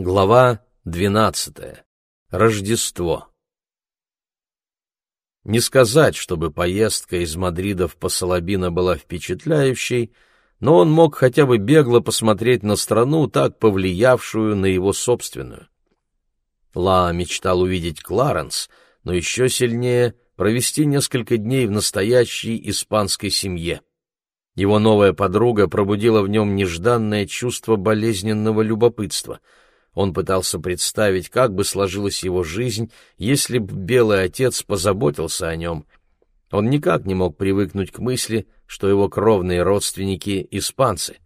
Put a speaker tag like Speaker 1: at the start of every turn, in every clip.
Speaker 1: Глава двенадцатая. Рождество. Не сказать, чтобы поездка из Мадрида в Пасалабино была впечатляющей, но он мог хотя бы бегло посмотреть на страну, так повлиявшую на его собственную. Ла мечтал увидеть Кларенс, но еще сильнее провести несколько дней в настоящей испанской семье. Его новая подруга пробудила в нем нежданное чувство болезненного любопытства — он пытался представить, как бы сложилась его жизнь, если б белый отец позаботился о нем. Он никак не мог привыкнуть к мысли, что его кровные родственники — испанцы.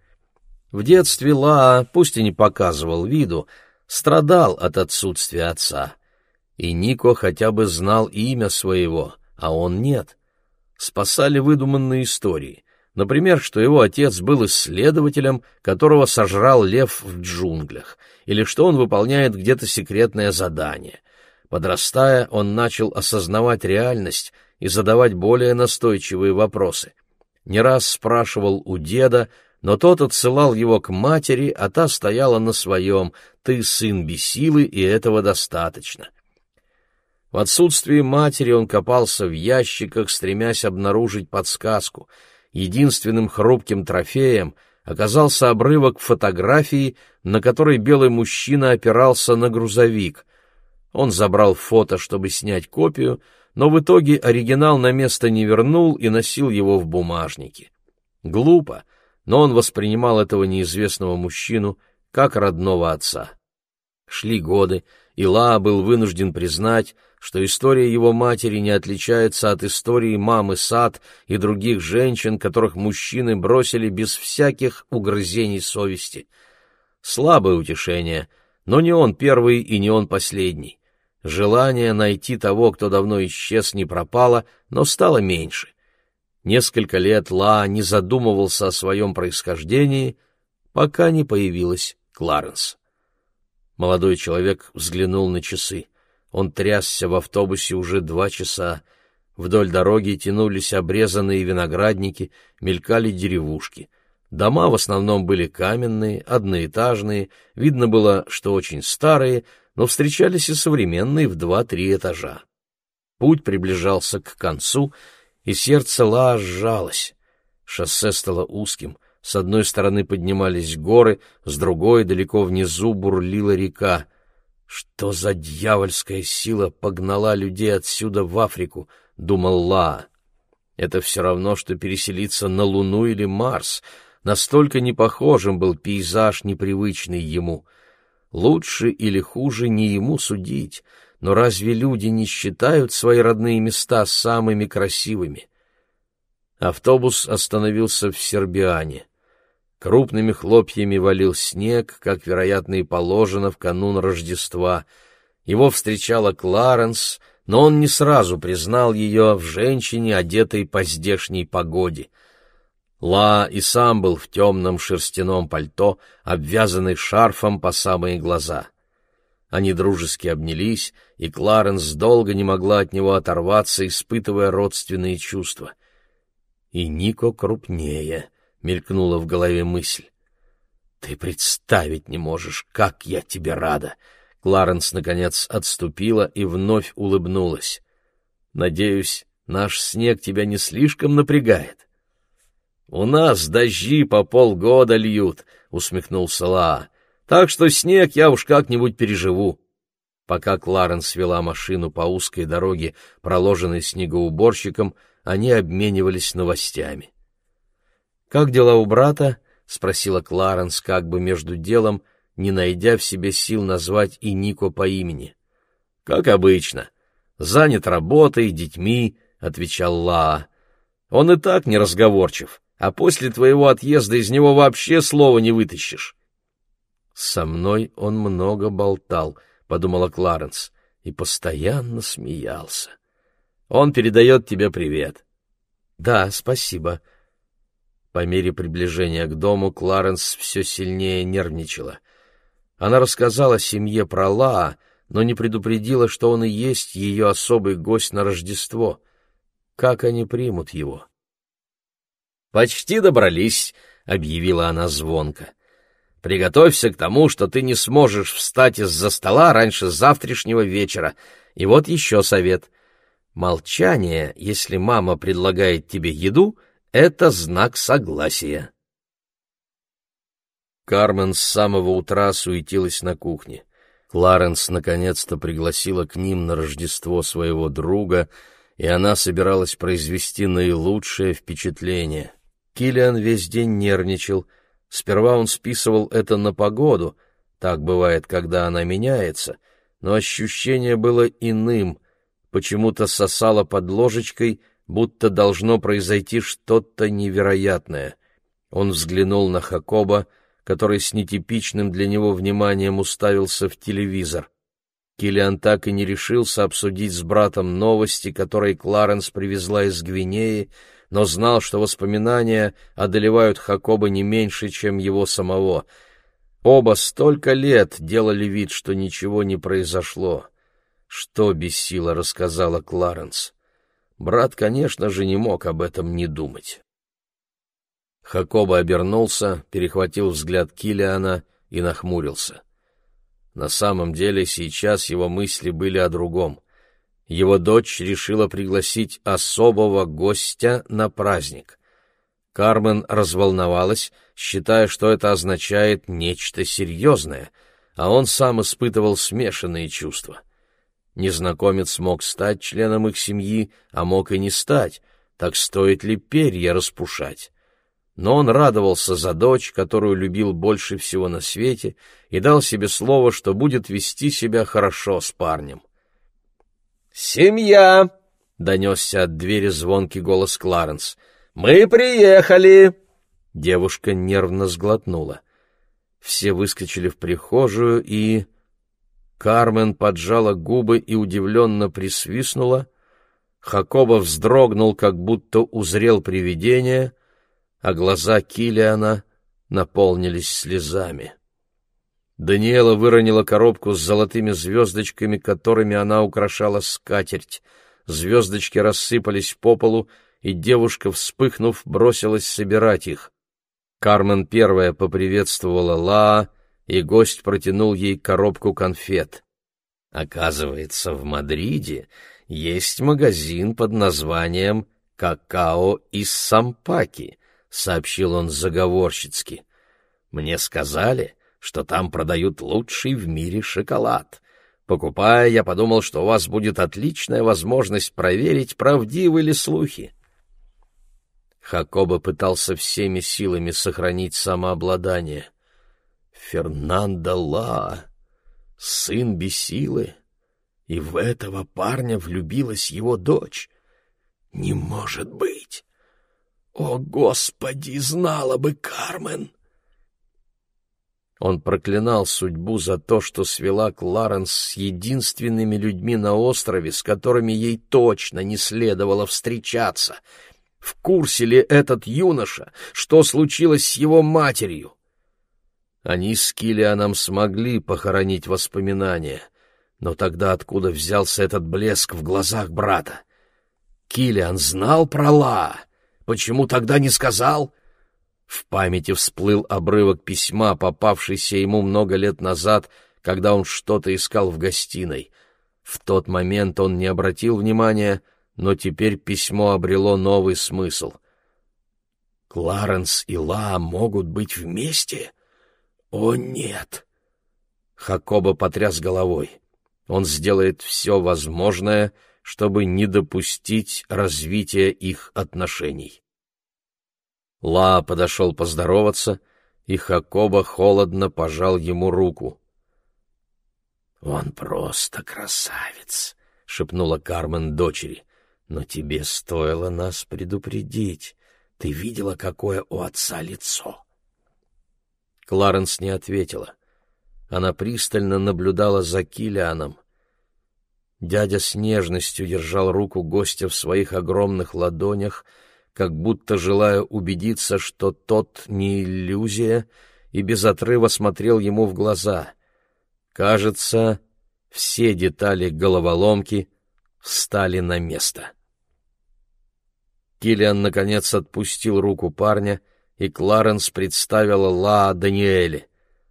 Speaker 1: В детстве Ла, пусть и не показывал виду, страдал от отсутствия отца. И Нико хотя бы знал имя своего, а он нет. Спасали выдуманные истории. Например, что его отец был исследователем, которого сожрал лев в джунглях, или что он выполняет где-то секретное задание. Подрастая, он начал осознавать реальность и задавать более настойчивые вопросы. Не раз спрашивал у деда, но тот отсылал его к матери, а та стояла на своем «ты сын бесилы, и этого достаточно». В отсутствие матери он копался в ящиках, стремясь обнаружить подсказку — единственным хрупким трофеем оказался обрывок фотографии, на которой белый мужчина опирался на грузовик. Он забрал фото, чтобы снять копию, но в итоге оригинал на место не вернул и носил его в бумажнике. Глупо, но он воспринимал этого неизвестного мужчину как родного отца. Шли годы, и Ла был вынужден признать, что история его матери не отличается от истории мамы Сад и других женщин, которых мужчины бросили без всяких угрызений совести. Слабое утешение, но не он первый и не он последний. Желание найти того, кто давно исчез, не пропало, но стало меньше. Несколько лет Ла не задумывался о своем происхождении, пока не появилась Кларенс. Молодой человек взглянул на часы. Он трясся в автобусе уже два часа. Вдоль дороги тянулись обрезанные виноградники, мелькали деревушки. Дома в основном были каменные, одноэтажные, видно было, что очень старые, но встречались и современные в два-три этажа. Путь приближался к концу, и сердце Ла сжалось. Шоссе стало узким, с одной стороны поднимались горы, с другой, далеко внизу, бурлила река. Что за дьявольская сила погнала людей отсюда в Африку, думал Ла. Это все равно, что переселиться на Луну или Марс. Настолько непохожим был пейзаж, непривычный ему. Лучше или хуже не ему судить, но разве люди не считают свои родные места самыми красивыми? Автобус остановился в Сербиане. Крупными хлопьями валил снег, как, вероятно, и положено в канун Рождества. Его встречала Кларенс, но он не сразу признал ее в женщине, одетой по здешней погоде. Ла и сам был в темном шерстяном пальто, обвязанный шарфом по самые глаза. Они дружески обнялись, и Кларенс долго не могла от него оторваться, испытывая родственные чувства. И Нико крупнее —— мелькнула в голове мысль. «Ты представить не можешь, как я тебе рада!» Кларенс, наконец, отступила и вновь улыбнулась. «Надеюсь, наш снег тебя не слишком напрягает?» «У нас дожди по полгода льют», — усмехнулся Лаа. «Так что снег я уж как-нибудь переживу». Пока Кларенс вела машину по узкой дороге, проложенной снегоуборщиком, они обменивались новостями. «Как дела у брата?» — спросила Кларенс как бы между делом, не найдя в себе сил назвать и Нико по имени. «Как обычно. Занят работой, детьми», — отвечал Лаа. «Он и так неразговорчив, а после твоего отъезда из него вообще слова не вытащишь». «Со мной он много болтал», — подумала Кларенс, и постоянно смеялся. «Он передает тебе привет». «Да, спасибо», по мере приближения к дому Кларенс все сильнее нервничала. Она рассказала семье про Лаа, но не предупредила, что он и есть ее особый гость на Рождество. Как они примут его? «Почти добрались», — объявила она звонко. Приготовься к тому, что ты не сможешь встать из-за стола раньше завтрашнего вечера. И вот еще совет. Молчание, если мама предлагает тебе еду, — это знак согласия. Кармен с самого утра суетилась на кухне. Кларенс наконец-то пригласила к ним на Рождество своего друга, и она собиралась произвести наилучшее впечатление. Киллиан весь день нервничал. Сперва он списывал это на погоду, так бывает, когда она меняется, но ощущение было иным, почему-то сосало под ложечкой, будто должно произойти что-то невероятное. Он взглянул на Хакоба, который с нетипичным для него вниманием уставился в телевизор. Киллиан так и не решился обсудить с братом новости, которые Кларенс привезла из Гвинеи, но знал, что воспоминания одолевают Хакоба не меньше, чем его самого. Оба столько лет делали вид, что ничего не произошло. Что бессило рассказала Кларенс. Брат, конечно же, не мог об этом не думать. Хакоба обернулся, перехватил взгляд Килиана и нахмурился. На самом деле сейчас его мысли были о другом. Его дочь решила пригласить особого гостя на праздник. Кармен разволновалась, считая, что это означает нечто серьезное, а он сам испытывал смешанные чувства. Незнакомец мог стать членом их семьи, а мог и не стать, так стоит ли перья распушать? но он радовался за дочь, которую любил больше всего на свете, и дал себе слово, что будет вести себя хорошо с парнем. «Семья!» — донесся от двери звонкий голос Кларенс. «Мы приехали!» Девушка нервно сглотнула. Все выскочили в прихожую, и... Кармен поджала губы и удивленно присвистнула. Хакоба вздрогнул, как будто узрел привидение — а глаза Килиана наполнились слезами. Даниэла выронила коробку с золотыми звездочками, которыми она украшала скатерть. Звездочки рассыпались по полу, и девушка, вспыхнув, бросилась собирать их. Кармен первая поприветствовала Лаа, и гость протянул ей коробку конфет. Оказывается, в Мадриде есть магазин под названием «Какао из Сампаки», сообщил он заговорщицки. Мне сказали, что там продают лучший в мире шоколад. Покупая, я подумал, что у вас будет отличная возможность проверить, правдивы ли слухи. Хакоба пытался всеми силами сохранить самообладание. Фернандо Ла, сын Бесилы, и в этого парня влюбилась его дочь. Не может быть! О, Господи, знала бы Кармен! Он проклинал судьбу за то, что свела Кларенс с единственными людьми на острове, с которыми ей точно не следовало встречаться. В курсе ли этот юноша, что случилось с его матерью? Они с Киллианом смогли похоронить воспоминания, но тогда откуда взялся этот блеск в глазах брата? Киллиан знал про Ла, Почему тогда не сказал? В памяти всплыл обрывок письма, попавшийся ему много лет назад, когда он что-то искал в гостиной. В тот момент он не обратил внимания, но теперь письмо обрело новый смысл. «Кларенс и Ла могут быть вместе? О, нет!» Хакоба потряс головой. Он сделает все возможное, чтобы не допустить развития их отношений. Ла подошел поздороваться, и Хакоба холодно пожал ему руку. «Он просто красавец», — шепнула Кармен дочери. «Но тебе стоило нас предупредить. Ты видела, какое у отца лицо?» Кларенс не ответила. Она пристально наблюдала за Килианом. Дядя с нежностью держал руку гостя в своих огромных ладонях, как будто желая убедиться, что тот не иллюзия, и без отрыва смотрел ему в глаза. Кажется, все детали головоломки встали на место. Киллиан, наконец, отпустил руку парня, и Кларенс представила Ла Даниэле.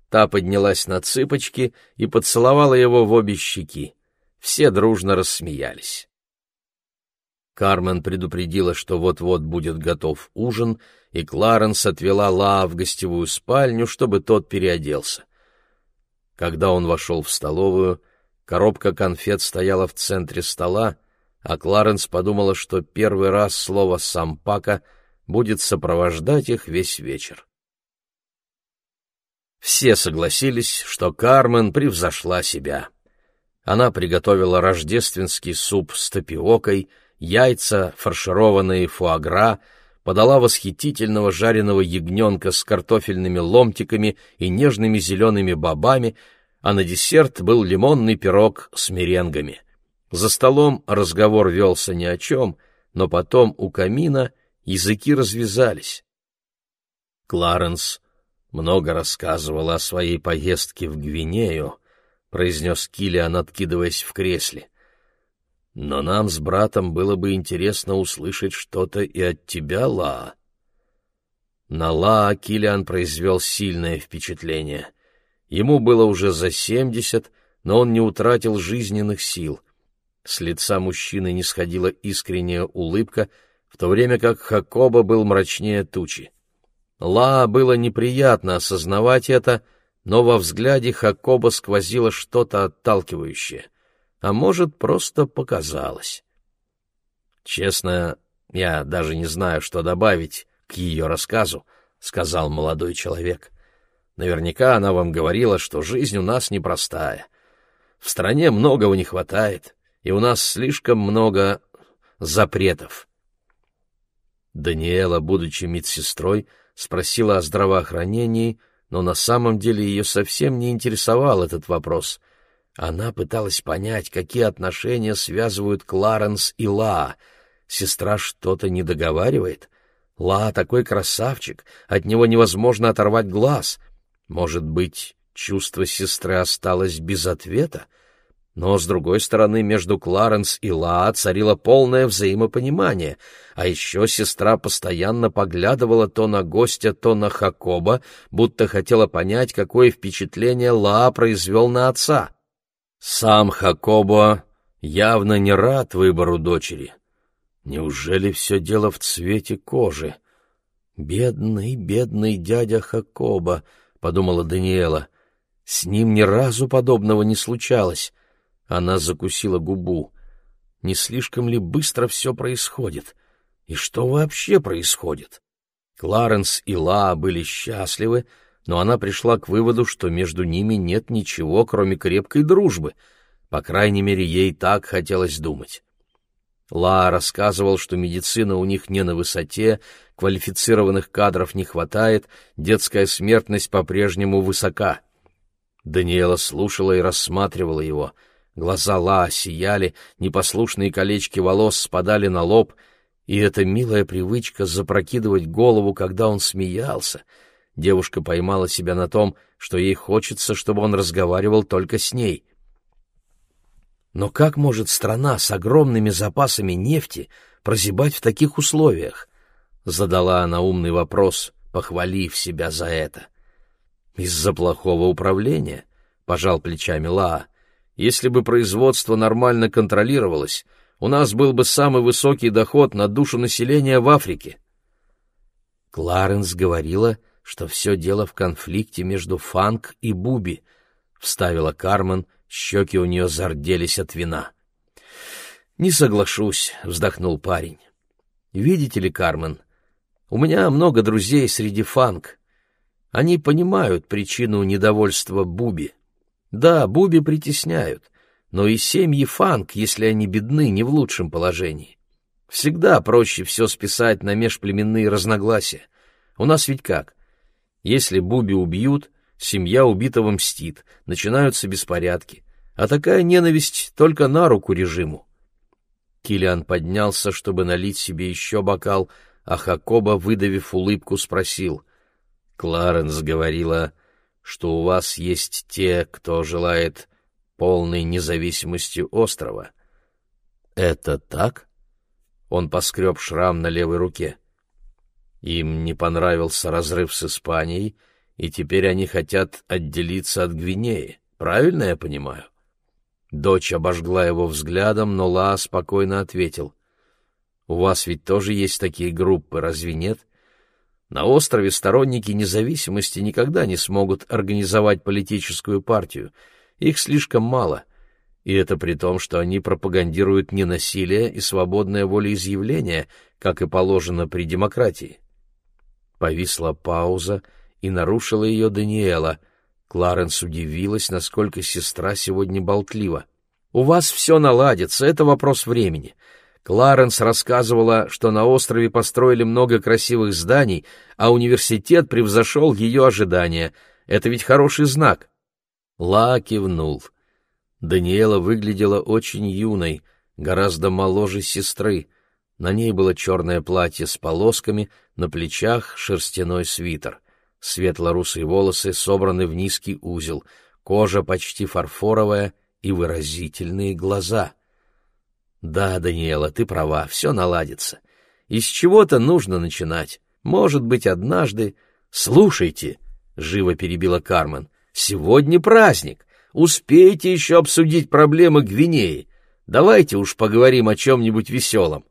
Speaker 1: Та поднялась на цыпочки и поцеловала его в обе щеки. Все дружно рассмеялись. Кармен предупредила, что вот-вот будет готов ужин, и Кларенс отвела Ла в гостевую спальню, чтобы тот переоделся. Когда он вошел в столовую, коробка конфет стояла в центре стола, а Кларенс подумала, что первый раз слово «сампака» будет сопровождать их весь вечер. Все согласились, что Кармен превзошла себя. Она приготовила рождественский суп с тапиокой — яйца, фаршированные фуагра, подала восхитительного жареного ягненка с картофельными ломтиками и нежными зелеными бобами, а на десерт был лимонный пирог с меренгами. За столом разговор велся ни о чем, но потом у камина языки развязались. Кларенс много рассказывал о своей поездке в Гвинею, произнес Киллиан, откидываясь в кресле. Но нам с братом было бы интересно услышать что-то и от тебя, Ла. На Ла Килиан произвел сильное впечатление. Ему было уже за семьдесят, но он не утратил жизненных сил. С лица мужчины не сходила искренняя улыбка, в то время как Хакоба был мрачнее тучи. Ла было неприятно осознавать это, но во взгляде Хакоба сквозило что-то отталкивающее — а может, просто показалось. Честно, я даже не знаю, что добавить к ее рассказу, — сказал молодой человек. Наверняка она вам говорила, что жизнь у нас непростая. В стране многого не хватает, и у нас слишком много запретов. Даниэла, будучи медсестрой, спросила о здравоохранении, но на самом деле ее совсем не интересовал этот вопрос — она пыталась понять, какие отношения связывают Кларенс и Ла. Сестра что-то не договаривает. Ла такой красавчик, от него невозможно оторвать глаз. Может быть, чувство сестры осталось без ответа? Но, с другой стороны, между Кларенс и Ла царило полное взаимопонимание, а еще сестра постоянно поглядывала то на гостя, то на Хакоба, будто хотела понять, какое впечатление Ла произвел на отца. Сам Хакобо явно не рад выбору дочери. Неужели все дело в цвете кожи? Бедный, бедный дядя Хакоба, подумала Даниэла. С ним ни разу подобного не случалось. Она закусила губу. Не слишком ли быстро все происходит? И что вообще происходит? Кларенс и Ла были счастливы, но она пришла к выводу, что между ними нет ничего, кроме крепкой дружбы. По крайней мере, ей так хотелось думать. Ла рассказывал, что медицина у них не на высоте, квалифицированных кадров не хватает, детская смертность по-прежнему высока. Даниэла слушала и рассматривала его. Глаза Ла сияли, непослушные колечки волос спадали на лоб, и эта милая привычка запрокидывать голову, когда он смеялся — Девушка поймала себя на том, что ей хочется, чтобы он разговаривал только с ней. Но как может страна с огромными запасами нефти прозябать в таких условиях? Задала она умный вопрос, похвалив себя за это. Из-за плохого управления, пожал плечами Лаа. Если бы производство нормально контролировалось, у нас был бы самый высокий доход на душу населения в Африке. Кларенс говорила, что все дело в конфликте между Фанк и Буби, — вставила Кармен, щеки у нее зарделись от вина. — Не соглашусь, — вздохнул парень. — Видите ли, Кармен, у меня много друзей среди Фанк. Они понимают причину недовольства Буби. Да, Буби притесняют, но и семьи Фанк, если они бедны, не в лучшем положении. Всегда проще все списать на межплеменные разногласия. У нас ведь как? Если Буби убьют, семья убитого мстит, начинаются беспорядки. А такая ненависть только на руку режиму. Килиан поднялся, чтобы налить себе еще бокал, а Хакоба, выдавив улыбку, спросил. «Кларенс говорила, что у вас есть те, кто желает полной независимости острова». «Это так?» Он поскреб шрам на левой руке. Им не понравился разрыв с Испанией, и теперь они хотят отделиться от Гвинеи. Правильно я понимаю? Дочь обожгла его взглядом, но Ла спокойно ответил. «У вас ведь тоже есть такие группы, разве нет? На острове сторонники независимости никогда не смогут организовать политическую партию. Их слишком мало. И это при том, что они пропагандируют ненасилие и свободное волеизъявление, как и положено при демократии». Повисла пауза, и нарушила ее Даниэла — Кларенс удивилась, насколько сестра сегодня болтлива. «У вас все наладится, это вопрос времени». Кларенс рассказывала, что на острове построили много красивых зданий, а университет превзошел ее ожидания. Это ведь хороший знак. Ла кивнул. Даниэла выглядела очень юной, гораздо моложе сестры. На ней было черное платье с полосками, на плечах шерстяной свитер. Светло-русые волосы собраны в низкий узел, кожа почти фарфоровая и выразительные глаза. Да, Даниэла, ты права, все наладится. Из чего-то нужно начинать. Может быть, однажды... Слушайте, — живо перебила Кармен, — сегодня праздник. Успейте еще обсудить проблемы Гвинеи. Давайте уж поговорим о чем-нибудь веселом.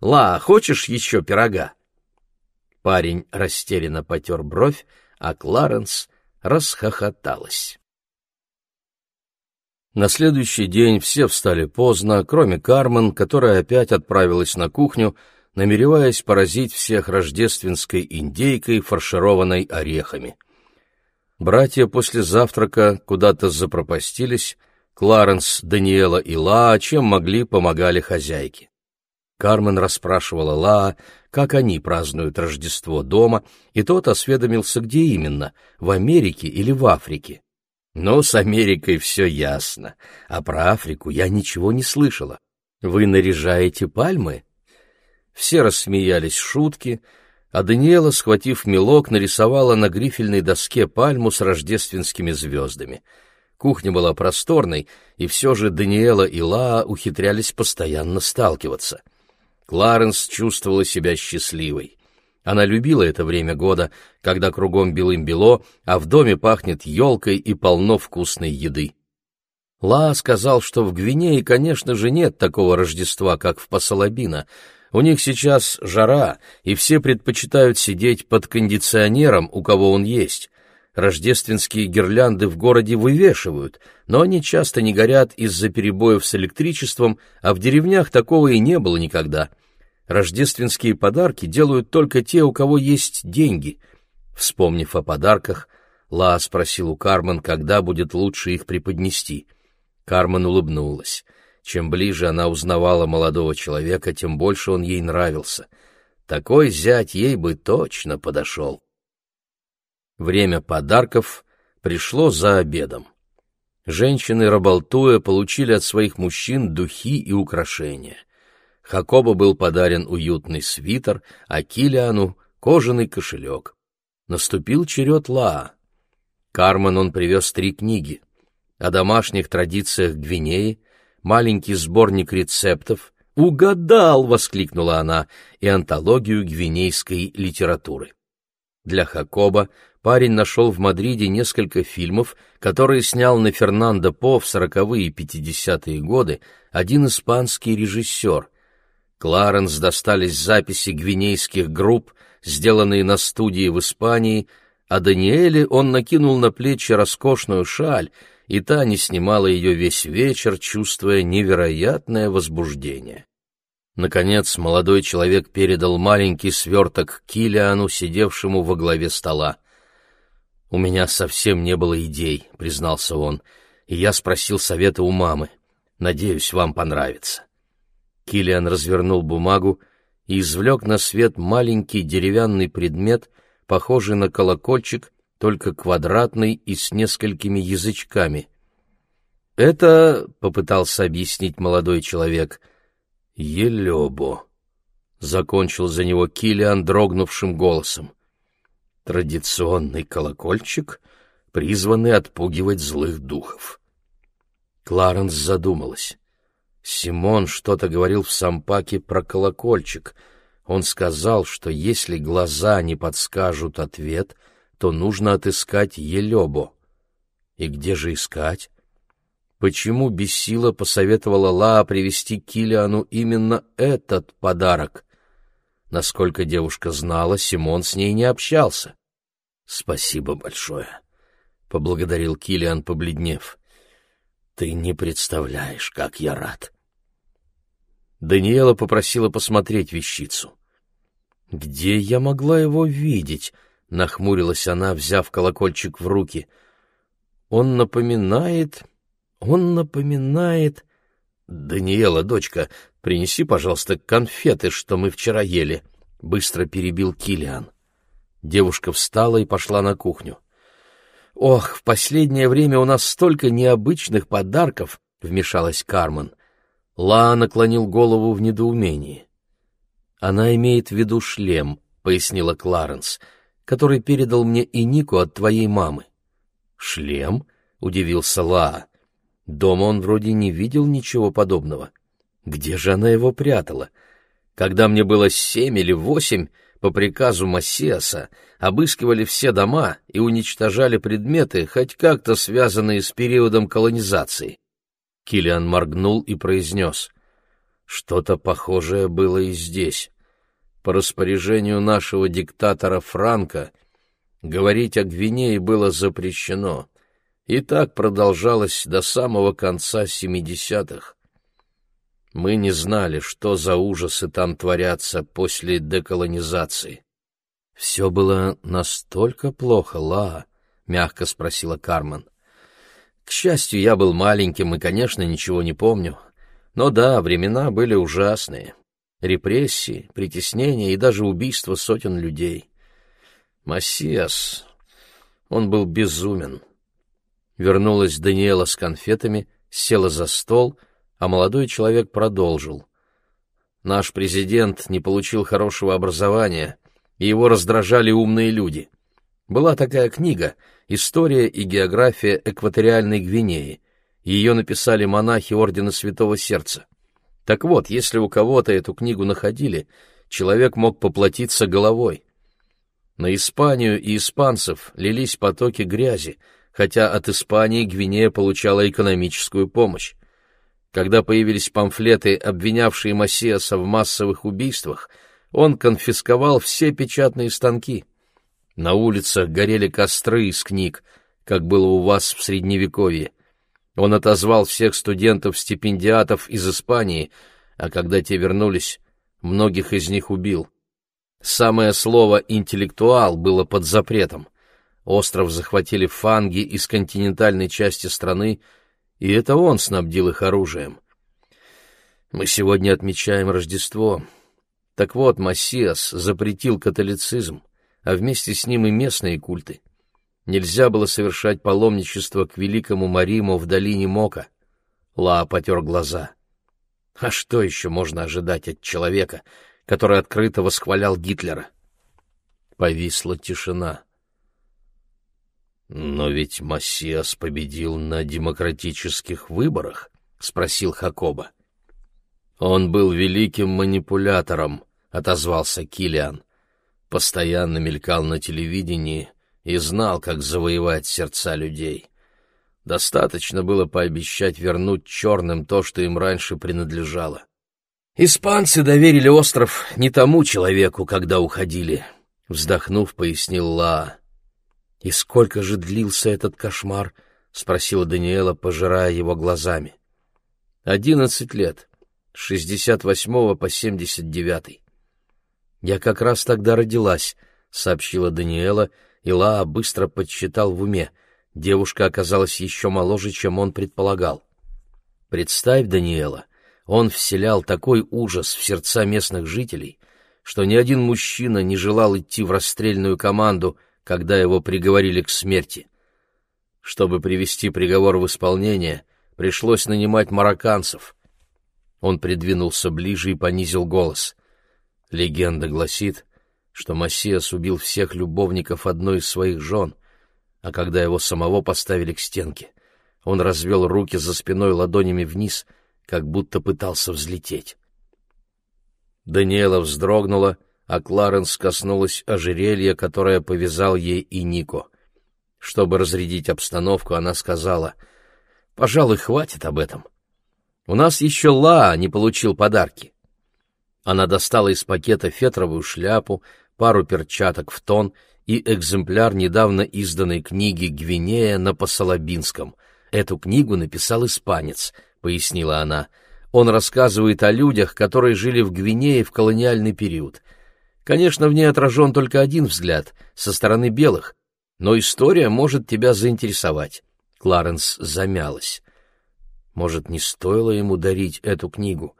Speaker 1: Ла, хочешь еще пирога? Парень растерянно потер бровь, а Кларенс расхохоталась. На следующий день все встали поздно, кроме Кармен, которая опять отправилась на кухню, намереваясь поразить всех рождественской индейкой, фаршированной орехами. Братья после завтрака куда-то запропастились, Кларенс, Даниэла и Ла, чем могли, помогали хозяйке. Кармен расспрашивала Ла, как они празднуют Рождество дома, и тот осведомился, где именно, в Америке или в Африке. Но с Америкой все ясно, а про Африку я ничего не слышала. Вы наряжаете пальмы? Все рассмеялись шутки, а Даниэла, схватив мелок, нарисовала на грифельной доске пальму с рождественскими звездами. Кухня была просторной, и все же Даниэла и Лаа ухитрялись постоянно сталкиваться — Кларенс чувствовала себя счастливой. Она любила это время года, когда кругом белым-бело, а в доме пахнет елкой и полно вкусной еды. Ла сказал, что в Гвинее, конечно же, нет такого Рождества, как в Пасалабино. У них сейчас жара, и все предпочитают сидеть под кондиционером, у кого он есть. Рождественские гирлянды в городе вывешивают, но они часто не горят из-за перебоев с электричеством, а в деревнях такого и не было никогда. Рождественские подарки делают только те, у кого есть деньги. Вспомнив о подарках, Ла спросил у Кармен, когда будет лучше их преподнести. Кармен улыбнулась. Чем ближе она узнавала молодого человека, тем больше он ей нравился. Такой зять ей бы точно подошел. Время подарков пришло за обедом. Женщины, раболтуя, получили от своих мужчин духи и украшения. Хакоба был подарен уютный свитер, а Килиану — кожаный кошелек. Наступил черед Лаа. Кармен он привез три книги. О домашних традициях Гвинеи, маленький сборник рецептов. «Угадал!» — воскликнула она, и антологию гвинейской литературы. Для Хакоба парень нашел в Мадриде несколько фильмов, которые снял на Фернандо По в сороковые и пятидесятые годы один испанский режиссер. Кларенс достались записи гвинейских групп, сделанные на студии в Испании, а Даниэле он накинул на плечи роскошную шаль, и та не снимала ее весь вечер, чувствуя невероятное возбуждение. Наконец молодой человек передал маленький сверток Килиану, сидевшему во главе стола. «У меня совсем не было идей», — признался он, — «и я спросил совета у мамы. Надеюсь, вам понравится». Килиан развернул бумагу и извлек на свет маленький деревянный предмет, похожий на колокольчик, только квадратный и с несколькими язычками. «Это», — попытался объяснить молодой человек, — «елебо», — закончил за него Килиан дрогнувшим голосом. Традиционный колокольчик, призванный отпугивать злых духов. Кларенс задумалась. Симон что-то говорил в сампаке про колокольчик. Он сказал, что если глаза не подскажут ответ, то нужно отыскать Елебо. И где же искать? Почему Бессила посоветовала Лаа привезти Килиану именно этот подарок? Насколько девушка знала, Симон с ней не общался. «Спасибо большое», — поблагодарил Килиан, побледнев. «Ты не представляешь, как я рад». Даниэла попросила посмотреть вещицу. «Где я могла его видеть?» — нахмурилась она, взяв колокольчик в руки. «Он напоминает... он напоминает...» «Даниэла, дочка, принеси, пожалуйста, конфеты, что мы вчера ели», — быстро перебил Килиан. Девушка встала и пошла на кухню. «Ох, в последнее время у нас столько необычных подарков!» — вмешалась Кармен. Ла наклонил голову в недоумении. «Она имеет в виду шлем», — пояснила Кларенс, «который передал мне и Нику от твоей мамы». «Шлем?» — удивился Ла. «Дома он вроде не видел ничего подобного. Где же она его прятала? Когда мне было семь или восемь, по приказу Массиаса обыскивали все дома и уничтожали предметы, хоть как-то связанные с периодом колонизации. Килиан моргнул и произнес. Что-то похожее было и здесь. По распоряжению нашего диктатора Франка говорить о Гвинее было запрещено. И так продолжалось до самого конца семидесятых. Мы не знали, что за ужасы там творятся после деколонизации. — Все было настолько плохо, Ла? — мягко спросила Кармен. К счастью, я был маленьким и, конечно, ничего не помню. Но да, времена были ужасные. Репрессии, притеснения и даже убийство сотен людей. Массиас, он был безумен. Вернулась Даниэла с конфетами, села за стол, а молодой человек продолжил. Наш президент не получил хорошего образования, и его раздражали умные люди. Была такая книга — История и география экваториальной Гвинеи. Ее написали монахи Ордена Святого Сердца. Так вот, если у кого-то эту книгу находили, человек мог поплатиться головой. На Испанию и испанцев лились потоки грязи, хотя от Испании Гвинея получала экономическую помощь. Когда появились памфлеты, обвинявшие Массиаса в массовых убийствах, он конфисковал все печатные станки — на улицах горели костры из книг, как было у вас в Средневековье. Он отозвал всех студентов-стипендиатов из Испании, а когда те вернулись, многих из них убил. Самое слово «интеллектуал» было под запретом. Остров захватили фанги из континентальной части страны, и это он снабдил их оружием. Мы сегодня отмечаем Рождество. Так вот, Массиас запретил католицизм а вместе с ним и местные культы. Нельзя было совершать паломничество к великому Мариму в долине Мока. Ла потер глаза. А что еще можно ожидать от человека, который открыто восхвалял Гитлера? Повисла тишина. «Но ведь Массиас победил на демократических выборах?» — спросил Хакоба. «Он был великим манипулятором», — отозвался Килиан постоянно мелькал на телевидении и знал, как завоевать сердца людей. Достаточно было пообещать вернуть черным то, что им раньше принадлежало. «Испанцы доверили остров не тому человеку, когда уходили», — вздохнув, пояснил Ла. «И сколько же длился этот кошмар?» — спросила Даниэла, пожирая его глазами. «Одиннадцать лет, с шестьдесят восьмого по семьдесят девятый. «Я как раз тогда родилась», — сообщила Даниэла, и Лаа быстро подсчитал в уме. Девушка оказалась еще моложе, чем он предполагал. «Представь, Даниэла, он вселял такой ужас в сердца местных жителей, что ни один мужчина не желал идти в расстрельную команду, когда его приговорили к смерти. Чтобы привести приговор в исполнение, пришлось нанимать марокканцев». Он придвинулся ближе и понизил голос — Легенда гласит, что Массиас убил всех любовников одной из своих жен, а когда его самого поставили к стенке, он развел руки за спиной ладонями вниз, как будто пытался взлететь. Даниэла вздрогнула, а Кларенс коснулась ожерелья, которое повязал ей и Нико. Чтобы разрядить обстановку, она сказала, «Пожалуй, хватит об этом. У нас еще Ла не получил подарки». Она достала из пакета фетровую шляпу, пару перчаток в тон и экземпляр недавно изданной книги «Гвинея» на Посолобинском. Эту книгу написал испанец, пояснила она. Он рассказывает о людях, которые жили в Гвинее в колониальный период. Конечно, в ней отражен только один взгляд, со стороны белых, но история может тебя заинтересовать. Кларенс замялась. Может, не стоило ему дарить эту книгу,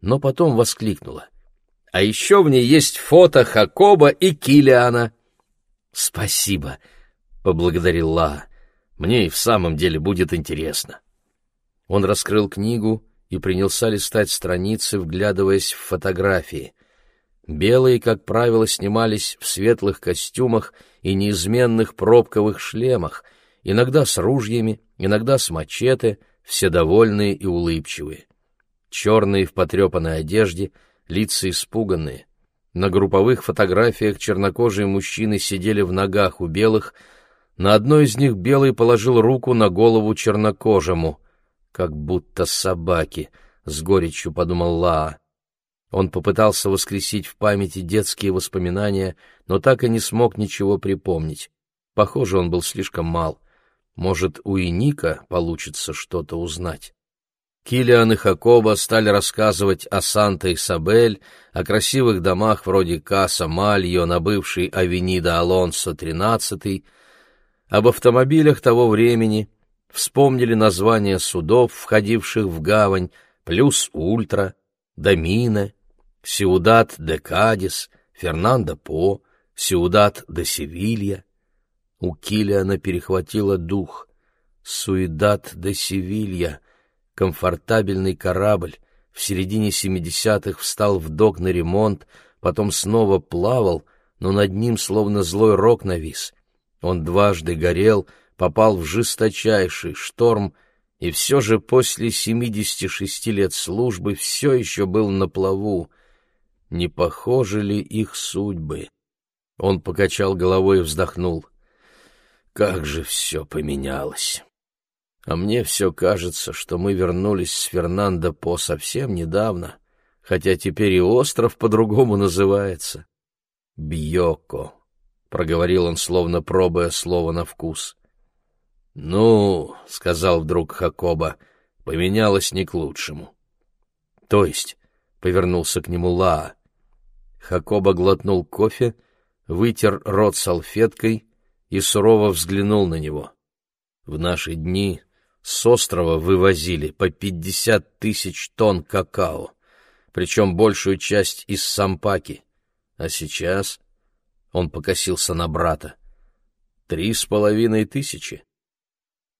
Speaker 1: но потом воскликнула. А еще в ней есть фото Хакоба и Килиана. Спасибо, поблагодарил Ла. Мне и в самом деле будет интересно. Он раскрыл книгу и принялся листать страницы, вглядываясь в фотографии. Белые, как правило, снимались в светлых костюмах и неизменных пробковых шлемах, иногда с ружьями, иногда с мачете, все довольные и улыбчивые. Черные в потрепанной одежде — лица испуганные. На групповых фотографиях чернокожие мужчины сидели в ногах у белых, на одной из них белый положил руку на голову чернокожему, как будто собаки, — с горечью подумал Лаа. Он попытался воскресить в памяти детские воспоминания, но так и не смог ничего припомнить. Похоже, он был слишком мал. Может, у Иника получится что-то узнать. Килиан и Хакоба стали рассказывать о Санта-Исабель, о красивых домах вроде Каса Мальо на бывшей Авенида Алонсо 13, об автомобилях того времени, вспомнили названия судов, входивших в гавань, плюс Ультра, Домина, Сиудат де Кадис, Фернандо По, Сиудат де Севилья. У Килиана перехватило дух. Суидат де Севилья — комфортабельный корабль, в середине 70-х встал в док на ремонт, потом снова плавал, но над ним словно злой рок навис. Он дважды горел, попал в жесточайший шторм, и все же после 76 лет службы все еще был на плаву. Не похожи ли их судьбы? Он покачал головой и вздохнул. Как же все поменялось! А мне все кажется, что мы вернулись с Фернандо По совсем недавно, хотя теперь и остров по-другому называется. Бьоко, — проговорил он, словно пробуя слово на вкус. — Ну, — сказал вдруг Хакоба, — поменялось не к лучшему. — То есть, — повернулся к нему Лаа. Хакоба глотнул кофе, вытер рот салфеткой и сурово взглянул на него. В наши дни с острова вывозили по пятьдесят тысяч тонн какао, причем большую часть из Сампаки. А сейчас он покосился на брата. Три с половиной тысячи.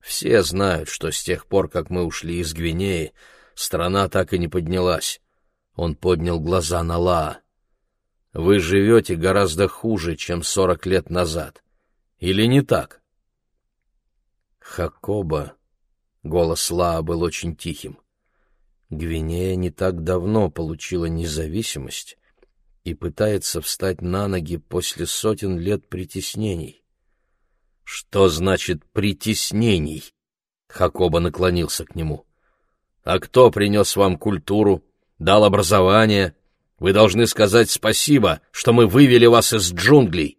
Speaker 1: Все знают, что с тех пор, как мы ушли из Гвинеи, страна так и не поднялась. Он поднял глаза на Лаа. Вы живете гораздо хуже, чем сорок лет назад. Или не так? Хакоба Голос Лаа был очень тихим. Гвинея не так давно получила независимость и пытается встать на ноги после сотен лет притеснений. «Что значит «притеснений»?» Хакоба наклонился к нему. «А кто принес вам культуру, дал образование? Вы должны сказать спасибо, что мы вывели вас из джунглей».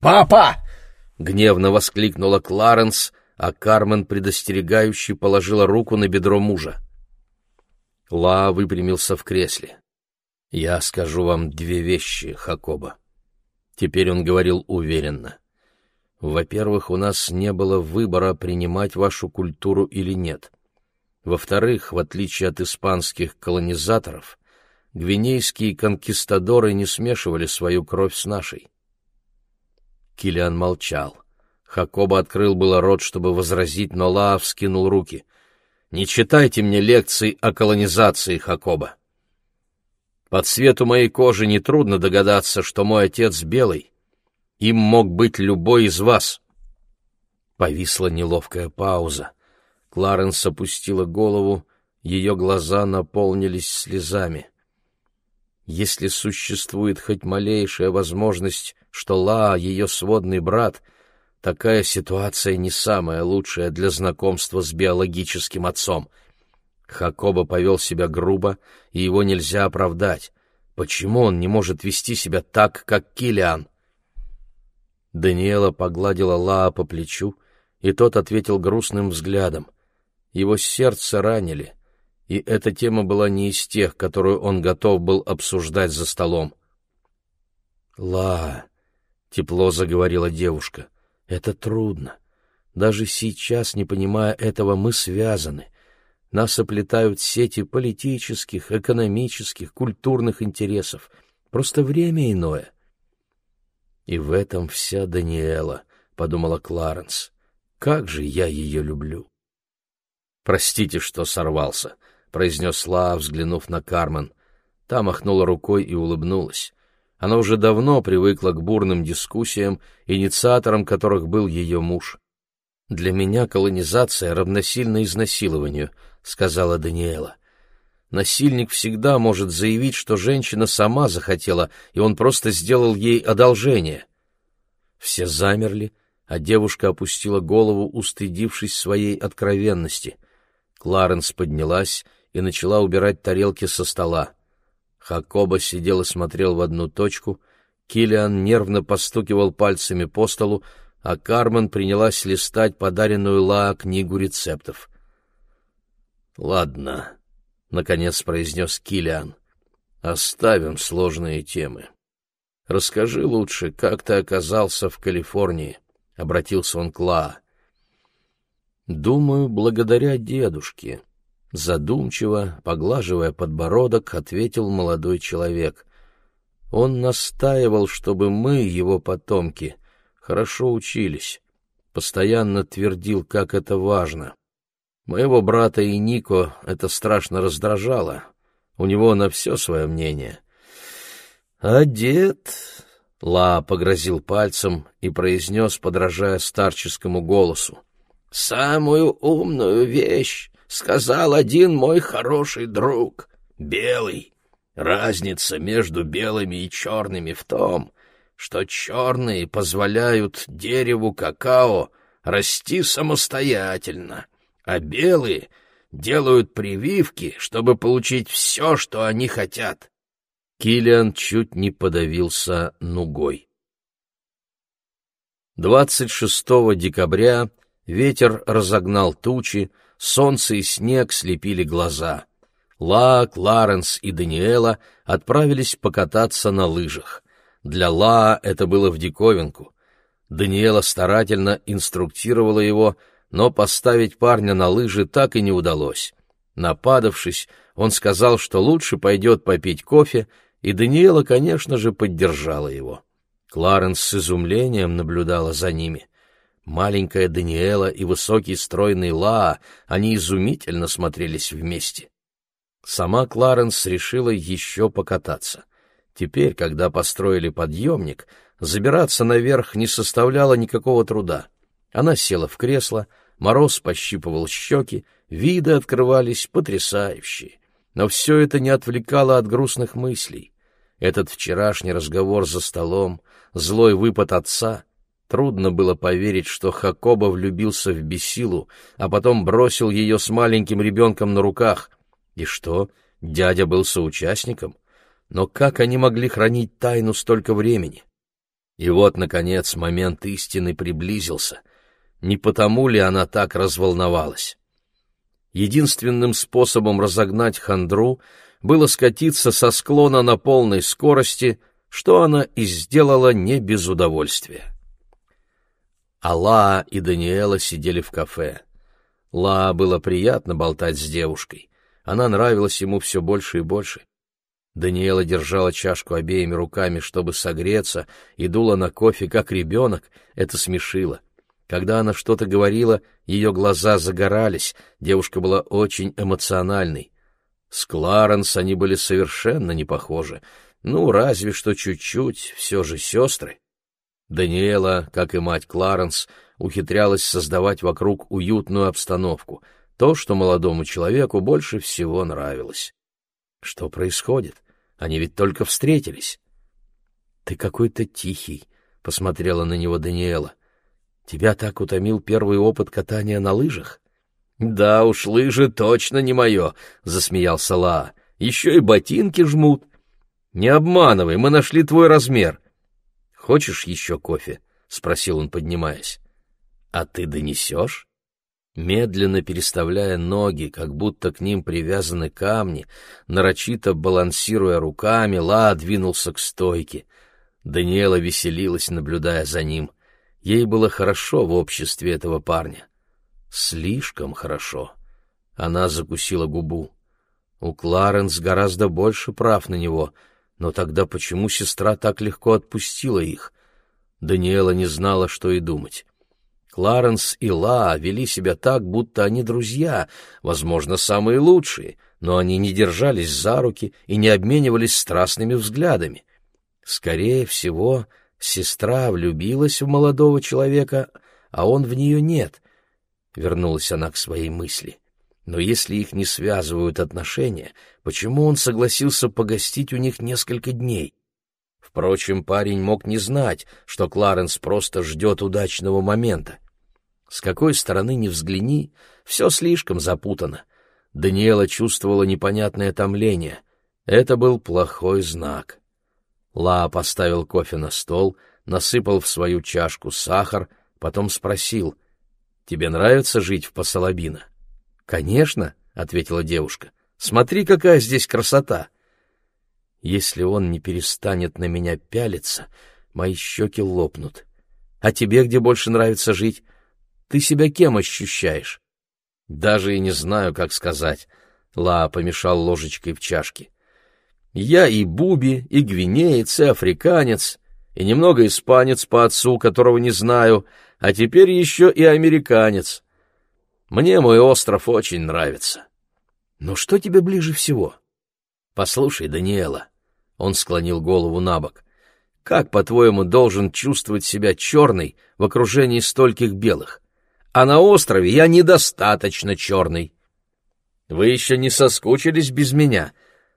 Speaker 1: «Папа!» — гневно воскликнула Кларенс, а Кармен предостерегающе положила руку на бедро мужа. Ла выпрямился в кресле. «Я скажу вам две вещи, Хакоба». Теперь он говорил уверенно. «Во-первых, у нас не было выбора, принимать вашу культуру или нет. Во-вторых, в отличие от испанских колонизаторов, гвинейские конкистадоры не смешивали свою кровь с нашей». Килиан молчал. Хакоба открыл было рот, чтобы возразить, но Лаа вскинул руки. «Не читайте мне лекций о колонизации, Хакоба. По цвету моей кожи нетрудно догадаться, что мой отец белый. Им мог быть любой из вас». Повисла неловкая пауза. Кларенс опустила голову, ее глаза наполнились слезами. Если существует хоть малейшая возможность, что Ла — ее сводный брат, такая ситуация не самая лучшая для знакомства с биологическим отцом. Хакоба повел себя грубо, и его нельзя оправдать. Почему он не может вести себя так, как Килиан? Даниэла погладила Лаа по плечу, и тот ответил грустным взглядом. Его сердце ранили, и эта тема была не из тех, которую он готов был обсуждать за столом. «Ла», — тепло заговорила девушка, — «это трудно. Даже сейчас, не понимая этого, мы связаны. Нас оплетают сети политических, экономических, культурных интересов. Просто время иное». «И в этом вся Даниэла», — подумала Кларенс. «Как же я ее люблю!» «Простите, что сорвался», — произнес Ла, взглянув на Кармен. Та махнула рукой и улыбнулась. Она уже давно привыкла к бурным дискуссиям, инициатором которых был ее муж. «Для меня колонизация равносильна изнасилованию», — сказала Даниэла. Насильник всегда может заявить, что женщина сама захотела, и он просто сделал ей одолжение. Все замерли, а девушка опустила голову, устыдившись своей откровенности. Кларенс поднялась и начала убирать тарелки со стола. Хакоба сидел и смотрел в одну точку, Килиан нервно постукивал пальцами по столу, а Кармен принялась листать подаренную Лаа книгу рецептов. «Ладно», — наконец произнес Килиан. «Оставим сложные темы. Расскажи лучше, как ты оказался в Калифорнии?» — обратился он к Ла. «Думаю, благодаря дедушке», — задумчиво, поглаживая подбородок, ответил молодой человек. «Он настаивал, чтобы мы, его потомки, хорошо учились, постоянно твердил, как это важно». Моего брата и Нико это страшно раздражало. У него на все свое мнение. А дед... Ла погрозил пальцем и произнес, подражая старческому голосу. «Самую умную вещь сказал один мой хороший друг, белый. Разница между белыми и черными в том, что черные позволяют дереву какао расти самостоятельно, а белые делают прививки, чтобы получить все, что они хотят. Килиан чуть не подавился нугой. 26 декабря ветер разогнал тучи, солнце и снег слепили глаза. Ла, Кларенс и Даниэла отправились покататься на лыжах. Для Ла это было в диковинку. Даниэла старательно инструктировала его, но поставить парня на лыжи так и не удалось. Нападавшись, он сказал, что лучше пойдет попить кофе, и Даниэла, конечно же, поддержала его. Кларенс с изумлением наблюдала за ними. Маленькая Даниэла и высокий стройный Лаа, они изумительно смотрелись вместе. Сама Кларенс решила еще покататься. Теперь, когда построили подъемник, забираться наверх не составляло никакого труда. Она села в кресло, мороз пощипывал щеки, виды открывались потрясающие. Но все это не отвлекало от грустных мыслей. Этот вчерашний разговор за столом, злой выпад отца — Трудно было поверить, что Хакоба влюбился в Бесилу, а потом бросил ее с маленьким ребенком на руках. И что, дядя был соучастником? Но как они могли хранить тайну столько времени? И вот, наконец, момент истины приблизился, не потому ли она так разволновалась. Единственным способом разогнать хандру было скатиться со склона на полной скорости, что она и сделала не без удовольствия. Алла и Даниэла сидели в кафе. Ла было приятно болтать с девушкой. Она нравилась ему все больше и больше. Даниэла держала чашку обеими руками, чтобы согреться, и дула на кофе, как ребенок. Это смешило. Когда она что-то говорила, ее глаза загорались, девушка была очень эмоциональной. С Кларенс они были совершенно не похожи, ну, разве что чуть-чуть, все же сестры. Даниэла, как и мать Кларенс, ухитрялась создавать вокруг уютную обстановку, то, что молодому человеку больше всего нравилось. Что происходит? Они ведь только встретились. «Ты какой-то тихий», — посмотрела на него Даниэла. «Тебя так утомил первый опыт катания на лыжах?» «Да уж, лыжи точно не мое», — засмеялся Ла. «Еще и ботинки жмут». «Не обманывай, мы нашли твой размер». «Хочешь еще кофе?» — спросил он, поднимаясь. «А ты донесешь?» Медленно переставляя ноги, как будто к ним привязаны камни, нарочито балансируя руками, Ла двинулся к стойке. Даниэла веселилась, наблюдая за ним. Ей было хорошо в обществе этого парня. Слишком хорошо. Она закусила губу. У Кларенс гораздо больше прав на него, но тогда почему сестра так легко отпустила их? Даниэла не знала, что и думать. Кларенс и Ла вели себя так, будто они друзья, возможно, самые лучшие, но они не держались за руки и не обменивались страстными взглядами. Скорее всего, сестра влюбилась в молодого человека, а он в нее нет. Вернулась она к своей мысли. Но если их не связывают отношения, почему он согласился погостить у них несколько дней? Впрочем, парень мог не знать, что Кларенс просто ждет удачного момента. С какой стороны ни взгляни, все слишком запутано. Даниэла чувствовала непонятное томление. Это был плохой знак. Ла поставил кофе на стол, насыпал в свою чашку сахар, потом спросил, «Тебе нравится жить в Посолобино?» «Конечно», — ответила девушка, — «смотри, какая здесь красота!» Если он не перестанет на меня пялиться, мои щеки лопнут. А тебе где больше нравится жить? Ты себя кем ощущаешь? Даже и не знаю, как сказать. Ла помешал ложечкой в чашке. Я и буби, и гвинеец, и африканец, и немного испанец по отцу, которого не знаю, а теперь еще и американец. Мне мой остров очень нравится. Но что тебе ближе всего? Послушай, Даниэла, он склонил голову на бок. «Как, по-твоему, должен чувствовать себя черный в окружении стольких белых? А на острове я недостаточно черный». «Вы еще не соскучились без меня?»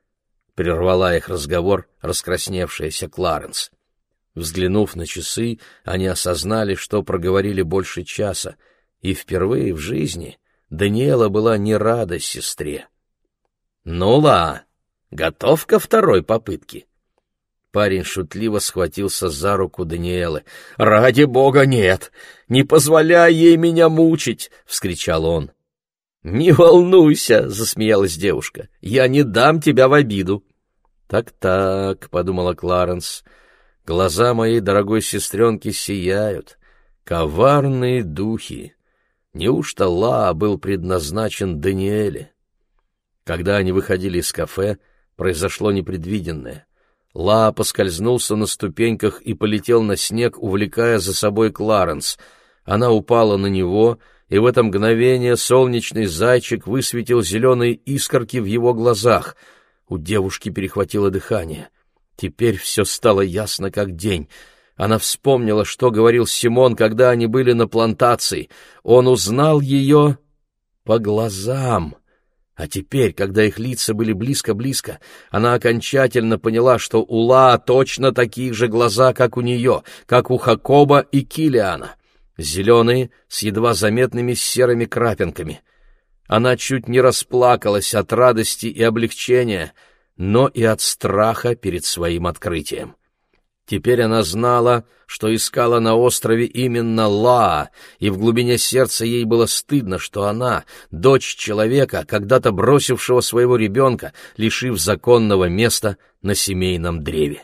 Speaker 1: — прервала их разговор раскрасневшаяся Кларенс. Взглянув на часы, они осознали, что проговорили больше часа, и впервые в жизни Даниэла была не рада сестре. «Ну, ла!» Готов ко второй попытке?» Парень шутливо схватился за руку Даниэлы. «Ради бога, нет! Не позволяй ей меня мучить!» — вскричал он. «Не волнуйся!» — засмеялась девушка. «Я не дам тебя в обиду!» «Так-так», — подумала Кларенс, — «глаза моей дорогой сестренки сияют. Коварные духи! Неужто Ла был предназначен Даниэле?» Когда они выходили из кафе, — произошло непредвиденное. Ла поскользнулся на ступеньках и полетел на снег, увлекая за собой Кларенс. Она упала на него, и в это мгновение солнечный зайчик высветил зеленые искорки в его глазах. У девушки перехватило дыхание. Теперь все стало ясно как день. Она вспомнила, что говорил Симон, когда они были на плантации. Он узнал ее по глазам. А теперь, когда их лица были близко-близко, она окончательно поняла, что у Ла точно такие же глаза, как у нее, как у Хакоба и Килиана, зеленые, с едва заметными серыми крапинками. Она чуть не расплакалась от радости и облегчения, но и от страха перед своим открытием. Теперь она знала, что искала на острове именно Ла, и в глубине сердца ей было стыдно, что она, дочь человека, когда-то бросившего своего ребенка, лишив законного места на семейном древе.